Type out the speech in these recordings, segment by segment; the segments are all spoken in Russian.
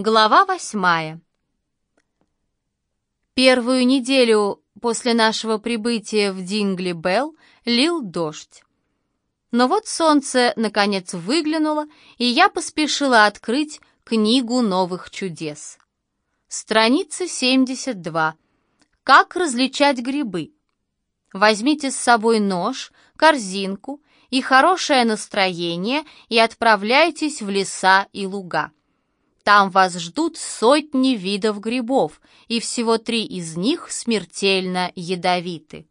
Глава восьмая. Первую неделю после нашего прибытия в Дингли-Белл лил дождь. Но вот солнце наконец выглянуло, и я поспешила открыть книгу новых чудес. Страница 72. Как различать грибы? Возьмите с собой нож, корзинку и хорошее настроение и отправляйтесь в леса и луга. Там вас ждут сотни видов грибов, и всего три из них смертельно ядовиты.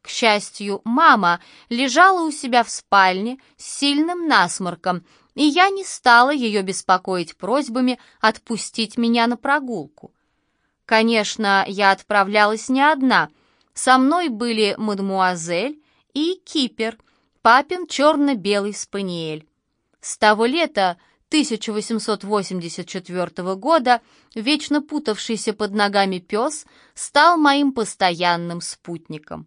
К счастью, мама лежала у себя в спальне с сильным насморком, и я не стала ее беспокоить просьбами отпустить меня на прогулку. Конечно, я отправлялась не одна. Со мной были мадмуазель и кипер, папин черно-белый спаниель. С того лета 1884 года вечно путавшийся под ногами пес стал моим постоянным спутником.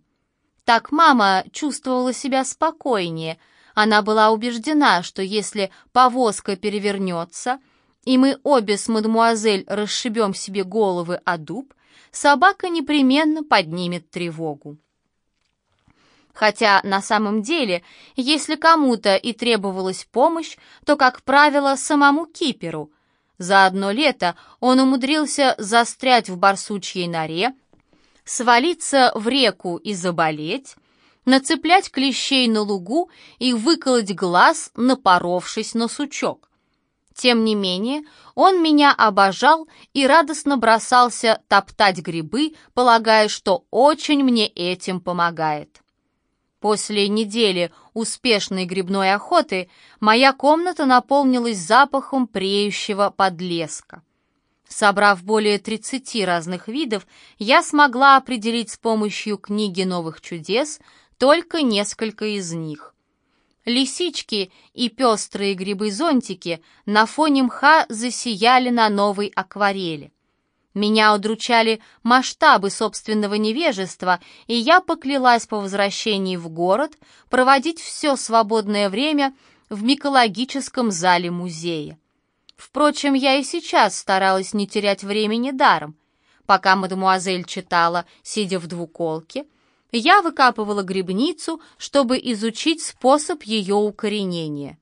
Так мама чувствовала себя спокойнее. Она была убеждена, что если повозка перевернется, и мы обе с мадмуазель расшибем себе головы о дуб, собака непременно поднимет тревогу. Хотя на самом деле, если кому-то и требовалась помощь, то, как правило, самому киперу. За одно лето он умудрился застрять в барсучьей норе, свалиться в реку и заболеть, нацеплять клещей на лугу и выколоть глаз, напоровшись на сучок. Тем не менее, он меня обожал и радостно бросался топтать грибы, полагая, что очень мне этим помогает. После недели успешной грибной охоты моя комната наполнилась запахом преющего подлеска. Собрав более 30 разных видов, я смогла определить с помощью книги новых чудес только несколько из них. Лисички и пестрые грибы-зонтики на фоне мха засияли на новой акварели. Меня удручали масштабы собственного невежества, и я поклялась по возвращении в город проводить все свободное время в микологическом зале музея. Впрочем, я и сейчас старалась не терять времени даром. Пока мадемуазель читала, сидя в двуколке, я выкапывала грибницу, чтобы изучить способ ее укоренения.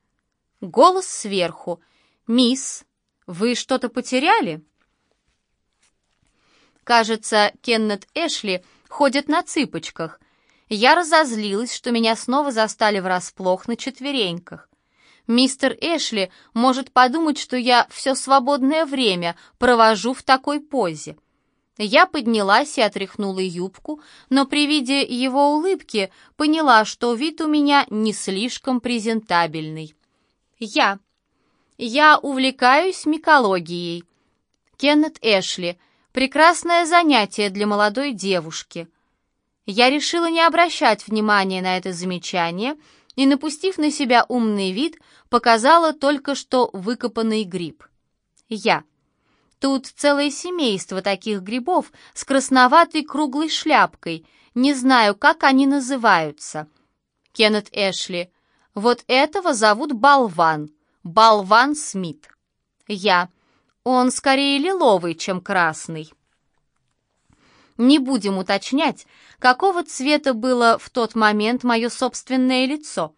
Голос сверху. «Мисс, вы что-то потеряли?» Кажется, Кеннет Эшли ходит на цыпочках. Я разозлилась, что меня снова застали врасплох на четвереньках. Мистер Эшли может подумать, что я все свободное время провожу в такой позе. Я поднялась и отряхнула юбку, но при виде его улыбки поняла, что вид у меня не слишком презентабельный. Я. Я увлекаюсь микологией. Кеннет Эшли — Прекрасное занятие для молодой девушки. Я решила не обращать внимания на это замечание и, напустив на себя умный вид, показала только что выкопанный гриб. Я. Тут целое семейство таких грибов с красноватой круглой шляпкой. Не знаю, как они называются. Кеннет Эшли. Вот этого зовут Болван. Болван Смит. Я. Он скорее лиловый, чем красный. Не будем уточнять, какого цвета было в тот момент мое собственное лицо.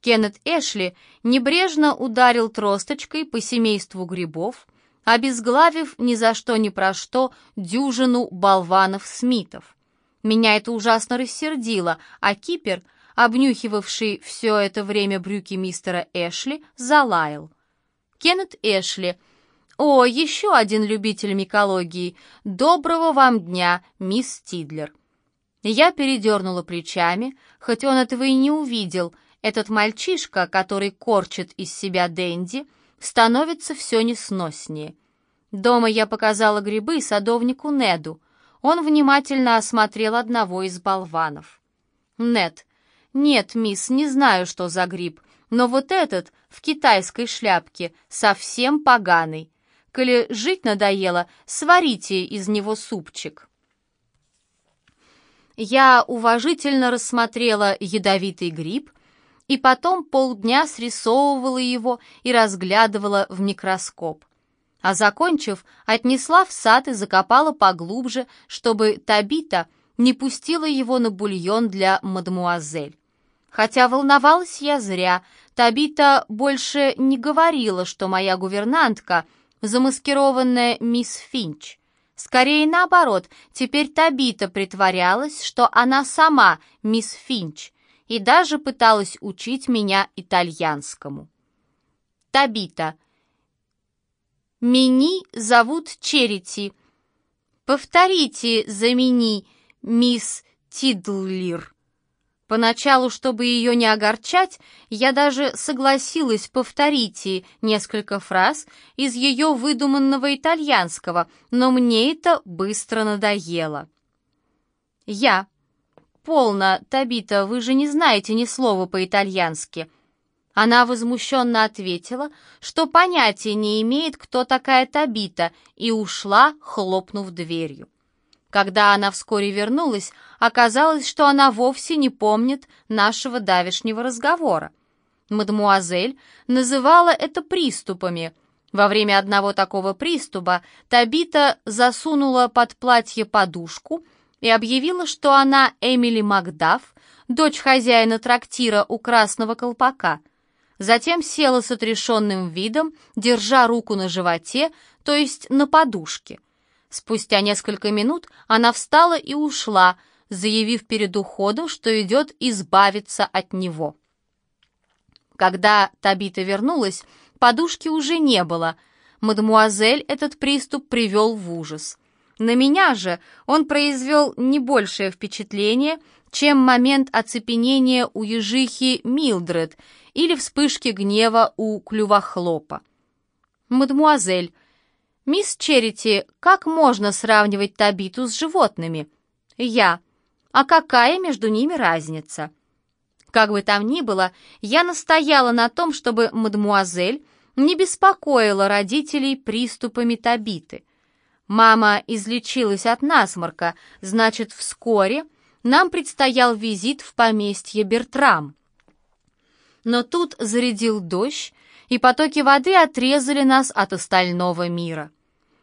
Кеннет Эшли небрежно ударил тросточкой по семейству грибов, обезглавив ни за что ни про что дюжину болванов-смитов. Меня это ужасно рассердило, а Кипер, обнюхивавший все это время брюки мистера Эшли, залаял. Кеннет Эшли — «О, еще один любитель микологии! Доброго вам дня, мисс Тидлер!» Я передернула плечами, хоть он этого и не увидел. Этот мальчишка, который корчит из себя Дэнди, становится все несноснее. Дома я показала грибы садовнику Неду. Он внимательно осмотрел одного из болванов. «Нед, нет, мисс, не знаю, что за гриб, но вот этот в китайской шляпке совсем поганый. Коли жить надоело, сварите из него супчик. Я уважительно рассмотрела ядовитый гриб и потом полдня срисовывала его и разглядывала в микроскоп. А закончив, отнесла в сад и закопала поглубже, чтобы Табита не пустила его на бульон для мадмуазель. Хотя волновалась я зря, Табита больше не говорила, что моя гувернантка — замаскированная мисс Финч. Скорее наоборот, теперь Табита притворялась, что она сама мисс Финч, и даже пыталась учить меня итальянскому. Табита. Мини зовут Черити. Повторите за Мини, мисс Тидлир. Поначалу, чтобы ее не огорчать, я даже согласилась повторить и несколько фраз из ее выдуманного итальянского, но мне это быстро надоело. Я. «Полно, Табита, вы же не знаете ни слова по-итальянски». Она возмущенно ответила, что понятия не имеет, кто такая Табита, и ушла, хлопнув дверью. Когда она вскоре вернулась, оказалось, что она вовсе не помнит нашего давешнего разговора. Мадмуазель называла это приступами. Во время одного такого приступа Табита засунула под платье подушку и объявила, что она Эмили Макдаф, дочь хозяина трактира у Красного Колпака. Затем села с отрешенным видом, держа руку на животе, то есть на подушке – Спустя несколько минут она встала и ушла, заявив перед уходом, что идет избавиться от него. Когда Табита вернулась, подушки уже не было. Мадемуазель этот приступ привел в ужас. На меня же он произвел не большее впечатление, чем момент оцепенения у ежихи Милдред или вспышки гнева у клювохлопа. «Мадемуазель», «Мисс Черити, как можно сравнивать Табиту с животными?» «Я. А какая между ними разница?» Как бы там ни было, я настояла на том, чтобы мадмуазель не беспокоила родителей приступами Табиты. Мама излечилась от насморка, значит, вскоре нам предстоял визит в поместье Бертрам. Но тут зарядил дождь, и потоки воды отрезали нас от остального мира.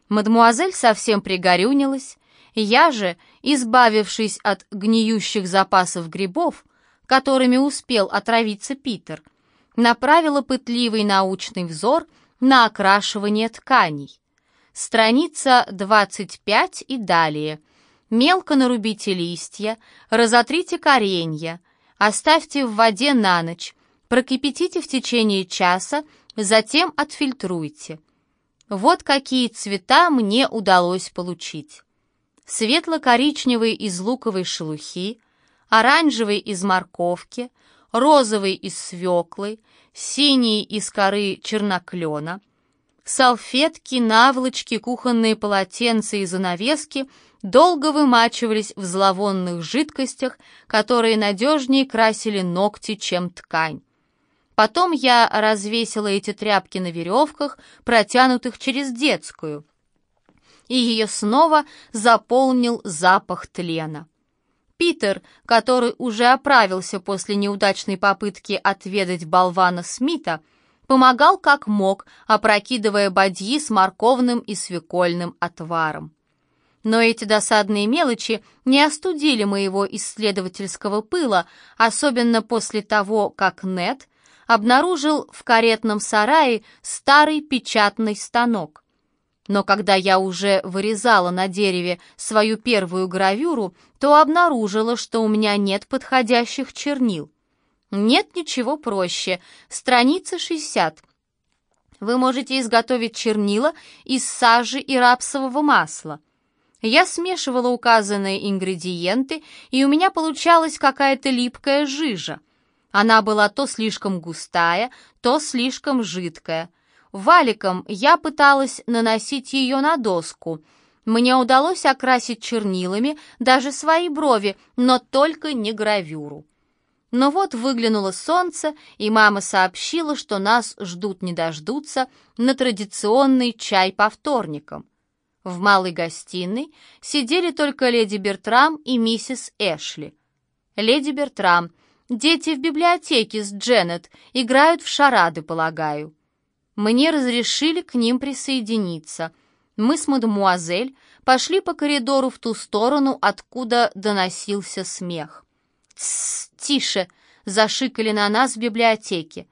Мадмуазель совсем пригорюнилась, я же, избавившись от гниющих запасов грибов, которыми успел отравиться Питер, направила пытливый научный взор на окрашивание тканей. Страница 25 и далее. Мелко нарубите листья, разотрите коренья, оставьте в воде на ночь, прокипятите в течение часа, затем отфильтруйте. Вот какие цвета мне удалось получить. Светло-коричневый из луковой шелухи, оранжевый из морковки, розовый из свеклы, синий из коры черноклена. Салфетки, наволочки, кухонные полотенца и занавески долго вымачивались в зловонных жидкостях, которые надежнее красили ногти, чем ткань. Потом я развесила эти тряпки на веревках, протянутых через детскую, и ее снова заполнил запах тлена. Питер, который уже оправился после неудачной попытки отведать болвана Смита, помогал как мог, опрокидывая бадьи с морковным и свекольным отваром. Но эти досадные мелочи не остудили моего исследовательского пыла, особенно после того, как Нет обнаружил в каретном сарае старый печатный станок. Но когда я уже вырезала на дереве свою первую гравюру, то обнаружила, что у меня нет подходящих чернил. Нет ничего проще. Страница 60. Вы можете изготовить чернила из сажи и рапсового масла. Я смешивала указанные ингредиенты, и у меня получалась какая-то липкая жижа. Она была то слишком густая, то слишком жидкая. Валиком я пыталась наносить ее на доску. Мне удалось окрасить чернилами даже свои брови, но только не гравюру. Но вот выглянуло солнце, и мама сообщила, что нас ждут не дождутся на традиционный чай по вторникам. В малой гостиной сидели только леди Бертрам и миссис Эшли. Леди Бертрам — Дети в библиотеке с Дженнет играют в шарады, полагаю». Мне разрешили к ним присоединиться. Мы с мадемуазель пошли по коридору в ту сторону, откуда доносился смех. «Тссс, тише!» — зашикали на нас в библиотеке.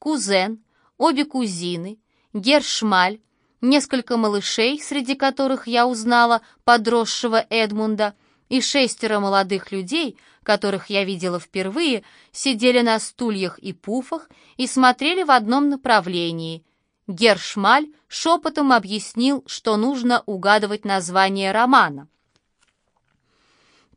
Кузен, обе кузины, Гершмаль, несколько малышей, среди которых я узнала подросшего Эдмунда, и шестеро молодых людей, которых я видела впервые, сидели на стульях и пуфах и смотрели в одном направлении. Гершмаль шепотом объяснил, что нужно угадывать название романа.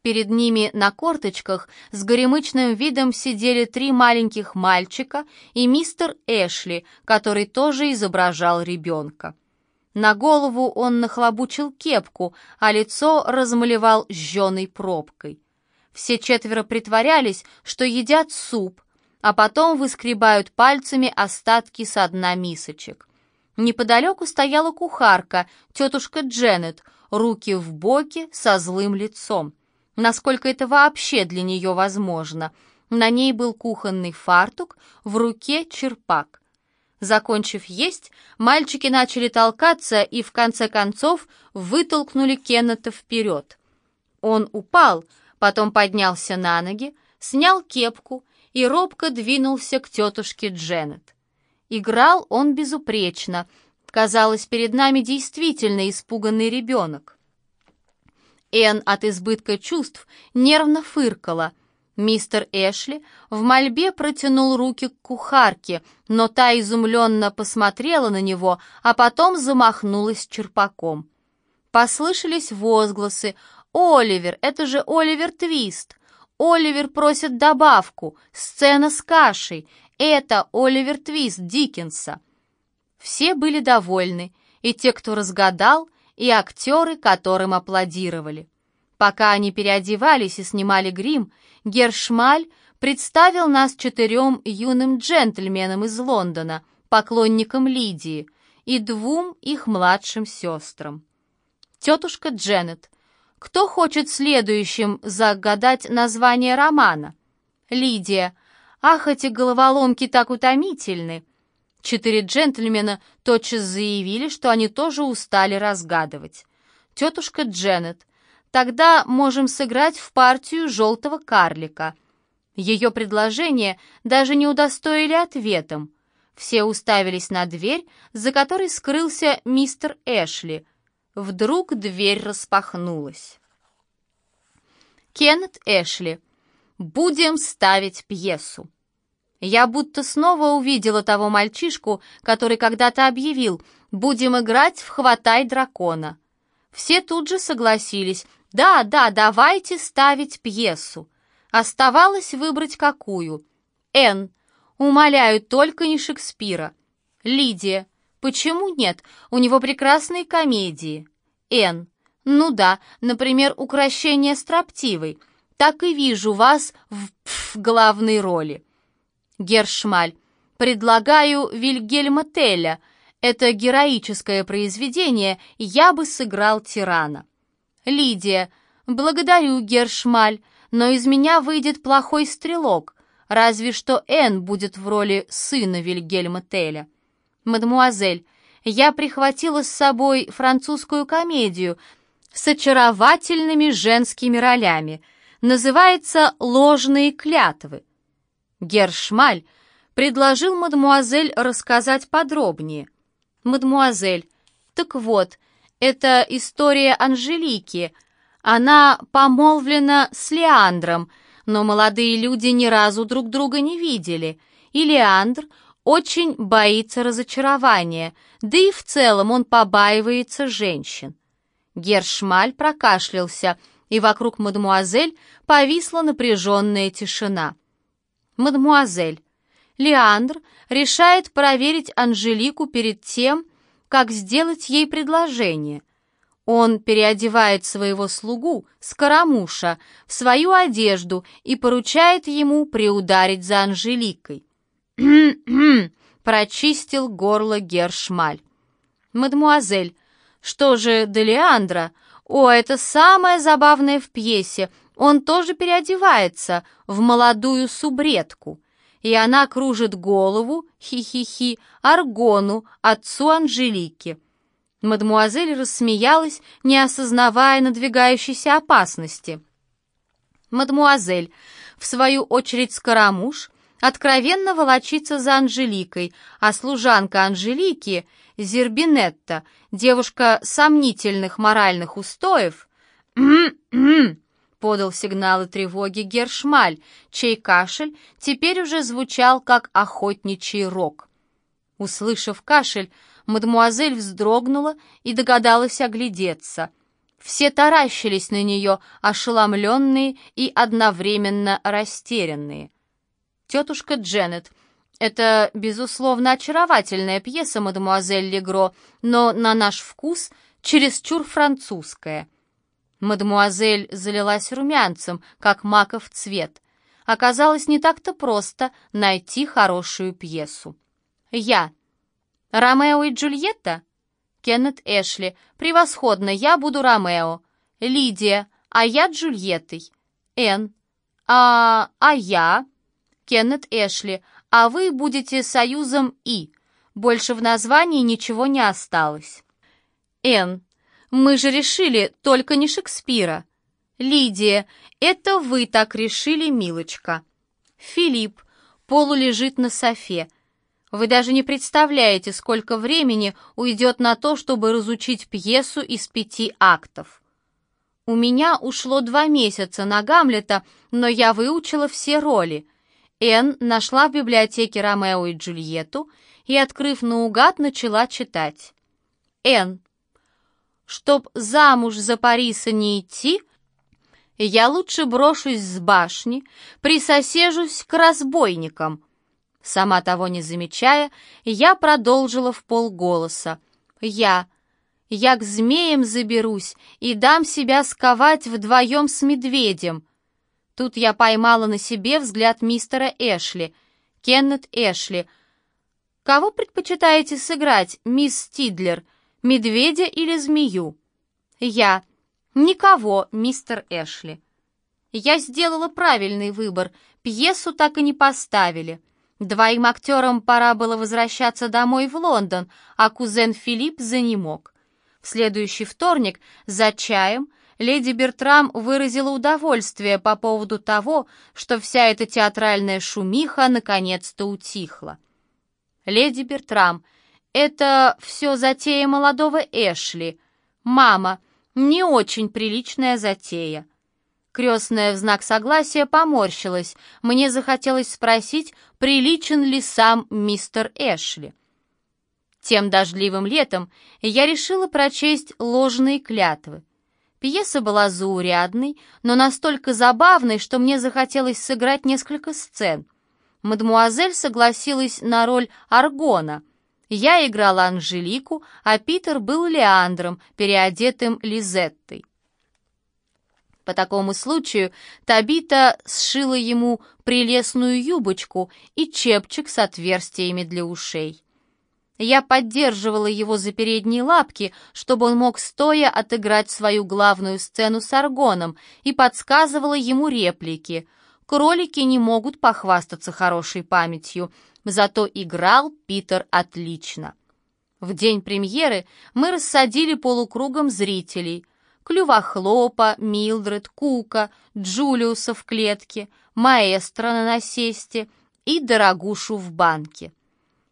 Перед ними на корточках с горемычным видом сидели три маленьких мальчика и мистер Эшли, который тоже изображал ребенка. На голову он нахлобучил кепку, а лицо размалевал жженой пробкой. Все четверо притворялись, что едят суп, а потом выскребают пальцами остатки со дна мисочек. Неподалеку стояла кухарка, тетушка Дженнет, руки в боки со злым лицом. Насколько это вообще для нее возможно? На ней был кухонный фартук, в руке черпак. Закончив есть, мальчики начали толкаться и в конце концов вытолкнули Кеннета вперед. Он упал, потом поднялся на ноги, снял кепку и робко двинулся к тетушке Дженнет. Играл он безупречно. Казалось, перед нами действительно испуганный ребенок. Энн от избытка чувств нервно фыркала — Мистер Эшли в мольбе протянул руки к кухарке, но та изумленно посмотрела на него, а потом замахнулась черпаком. Послышались возгласы «Оливер, это же Оливер Твист!» «Оливер просит добавку! Сцена с кашей! Это Оливер Твист Диккенса!» Все были довольны, и те, кто разгадал, и актеры, которым аплодировали. Пока они переодевались и снимали грим, Гершмаль представил нас четырем юным джентльменам из Лондона, поклонникам Лидии, и двум их младшим сестрам. Тетушка Дженнет, кто хочет следующим загадать название романа? Лидия, ах, эти головоломки так утомительны. Четыре джентльмена тотчас заявили, что они тоже устали разгадывать. Тетушка Дженнет, Тогда можем сыграть в партию желтого карлика. Ее предложение даже не удостоили ответом. Все уставились на дверь, за которой скрылся мистер Эшли. Вдруг дверь распахнулась. Кеннет Эшли. «Будем ставить пьесу». Я будто снова увидела того мальчишку, который когда-то объявил «Будем играть в «Хватай дракона». Все тут же согласились, да, да, давайте ставить пьесу. Оставалось выбрать какую. Н. Умоляю, только не Шекспира. Лидия. Почему нет? У него прекрасные комедии. Н. Ну да, например, «Укращение строптивой». Так и вижу вас в, в главной роли. Гершмаль. Предлагаю Вильгельма Теля. Это героическое произведение, я бы сыграл тирана. Лидия. Благодарю, Гершмаль, но из меня выйдет плохой стрелок. Разве что Энн будет в роли сына Вильгельма Теля. Мадемуазель, я прихватила с собой французскую комедию с очаровательными женскими ролями. Называется «Ложные клятвы». Гершмаль предложил мадемуазель рассказать подробнее. Мадемуазель, так вот, это история Анжелики. Она помолвлена с Леандром, но молодые люди ни разу друг друга не видели. И Леандр очень боится разочарования, да и в целом он побаивается женщин. Гершмаль прокашлялся, и вокруг мадемуазель повисла напряженная тишина. «Мадемуазель, Леандр решает проверить Анжелику перед тем, как сделать ей предложение. Он переодевает своего слугу, Скоромуша, в свою одежду и поручает ему приударить за Анжеликой. прочистил горло Гершмаль. «Мадемуазель, что же до? О, это самое забавное в пьесе. Он тоже переодевается в молодую субредку. И она кружит голову, хи-хи-хи, Аргону, отцу Анжелики. Мадмуазель рассмеялась, не осознавая надвигающейся опасности. Мадмуазель, в свою очередь Скоромуш, откровенно волочится за Анжеликой, а служанка Анжелики, Зербинетта, девушка сомнительных моральных устоев, подал сигналы тревоги Гершмаль, чей кашель теперь уже звучал как охотничий рог. Услышав кашель, мадмуазель вздрогнула и догадалась оглядеться. Все таращились на нее, ошеломленные и одновременно растерянные. «Тетушка Дженнет, это, безусловно, очаровательная пьеса, мадемуазель Легро, но на наш вкус чересчур французская». Мадемуазель залилась румянцем, как маков цвет. Оказалось, не так-то просто найти хорошую пьесу. «Я. Ромео и Джульетта?» Кеннет Эшли. «Превосходно, я буду Ромео». Лидия. «А я Джульеттой». Энн. «А... а я?» Кеннет Эшли. «А вы будете союзом И». Больше в названии ничего не осталось. Энн. «Мы же решили, только не Шекспира». Лидия. «Это вы так решили, милочка». Филипп. Полу лежит на софе. Вы даже не представляете, сколько времени уйдет на то, чтобы разучить пьесу из пяти актов. У меня ушло два месяца на Гамлета, но я выучила все роли. Энн нашла в библиотеке Ромео и Джульетту и, открыв наугад, начала читать. Энн. Чтоб замуж за Париса не идти, я лучше брошусь с башни, присосежусь к разбойникам — Сама того не замечая, я продолжила в полголоса. «Я, я к змеям заберусь и дам себя сковать вдвоем с медведем». Тут я поймала на себе взгляд мистера Эшли. Кеннет Эшли. «Кого предпочитаете сыграть, мисс Стидлер, медведя или змею?» «Я. Никого, мистер Эшли». Я сделала правильный выбор, пьесу так и не поставили. Двоим актерам пора было возвращаться домой в Лондон, а кузен Филипп занемог. В следующий вторник за чаем леди Бертрам выразила удовольствие по поводу того, что вся эта театральная шумиха наконец-то утихла. «Леди Бертрам, это все затея молодого Эшли. Мама, не очень приличная затея». Крестная в знак согласия поморщилась. Мне захотелось спросить, приличен ли сам мистер Эшли. Тем дождливым летом я решила прочесть ложные клятвы. Пьеса была заурядной, но настолько забавной, что мне захотелось сыграть несколько сцен. Мадмуазель согласилась на роль Аргона. Я играла Анжелику, а Питер был Леандром, переодетым Лизеттой. По такому случаю Табита сшила ему прелестную юбочку и чепчик с отверстиями для ушей. Я поддерживала его за передние лапки, чтобы он мог стоя отыграть свою главную сцену с аргоном, и подсказывала ему реплики. Кролики не могут похвастаться хорошей памятью, зато играл Питер отлично. В день премьеры мы рассадили полукругом зрителей — Клювохлопа, Милдред, Кука, Джулиуса в клетке, маэстро на насесте и дорогушу в банке.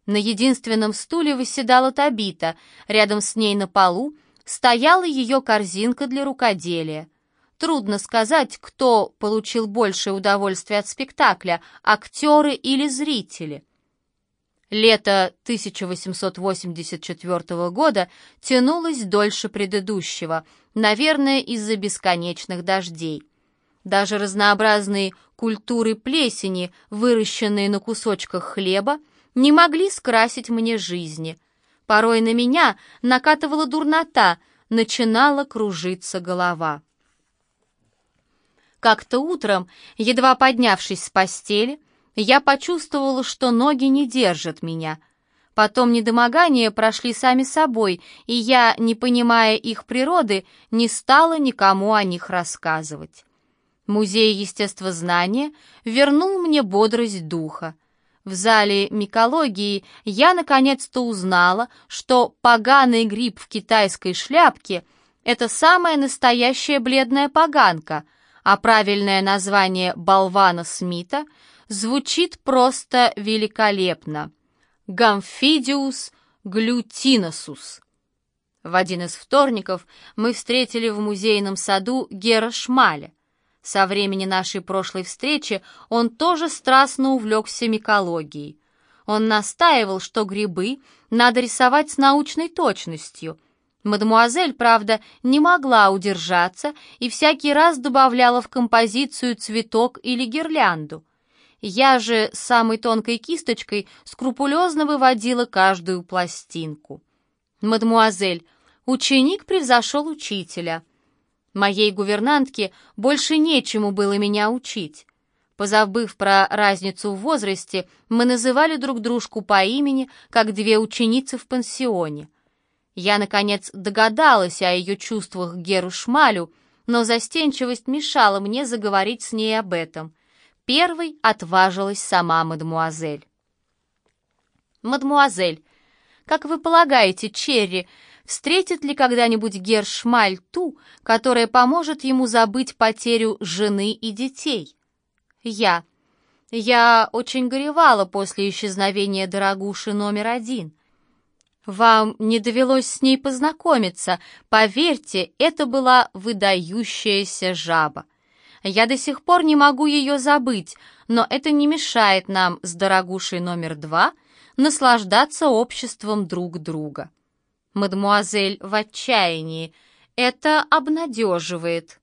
На единственном стуле выседала Табита, рядом с ней на полу стояла ее корзинка для рукоделия. Трудно сказать, кто получил большее удовольствие от спектакля, актеры или зрители. Лето 1884 года тянулось дольше предыдущего, наверное, из-за бесконечных дождей. Даже разнообразные культуры плесени, выращенные на кусочках хлеба, не могли скрасить мне жизни. Порой на меня накатывала дурнота, начинала кружиться голова. Как-то утром, едва поднявшись с постели, я почувствовала, что ноги не держат меня. Потом недомогания прошли сами собой, и я, не понимая их природы, не стала никому о них рассказывать. Музей естествознания вернул мне бодрость духа. В зале микологии я наконец-то узнала, что поганый гриб в китайской шляпке – это самая настоящая бледная поганка, а правильное название болвана Смита звучит просто великолепно – Гамфидиус глютиносус. В один из вторников мы встретили в музейном саду Гера Шмаля. Со времени нашей прошлой встречи он тоже страстно увлекся микологией. Он настаивал, что грибы надо рисовать с научной точностью. Мадемуазель, правда, не могла удержаться и всякий раз добавляла в композицию цветок или гирлянду. Я же самой тонкой кисточкой скрупулезно выводила каждую пластинку. «Мадемуазель, ученик превзошел учителя», Моей гувернантке больше нечему было меня учить. Позабыв про разницу в возрасте, мы называли друг дружку по имени, как две ученицы в пансионе. Я, наконец, догадалась о ее чувствах к Геру Шмалю, но застенчивость мешала мне заговорить с ней об этом. Первой отважилась сама мадмуазель. «Мадмуазель, как вы полагаете, Черри, Встретит ли когда-нибудь Гершмаль ту, которая поможет ему забыть потерю жены и детей? Я. Я очень горевала после исчезновения дорогуши номер один. Вам не довелось с ней познакомиться. Поверьте, это была выдающаяся жаба. Я до сих пор не могу ее забыть, но это не мешает нам с дорогушей номер два наслаждаться обществом друг друга. Мадмуазель в отчаянии. Это обнадеживает.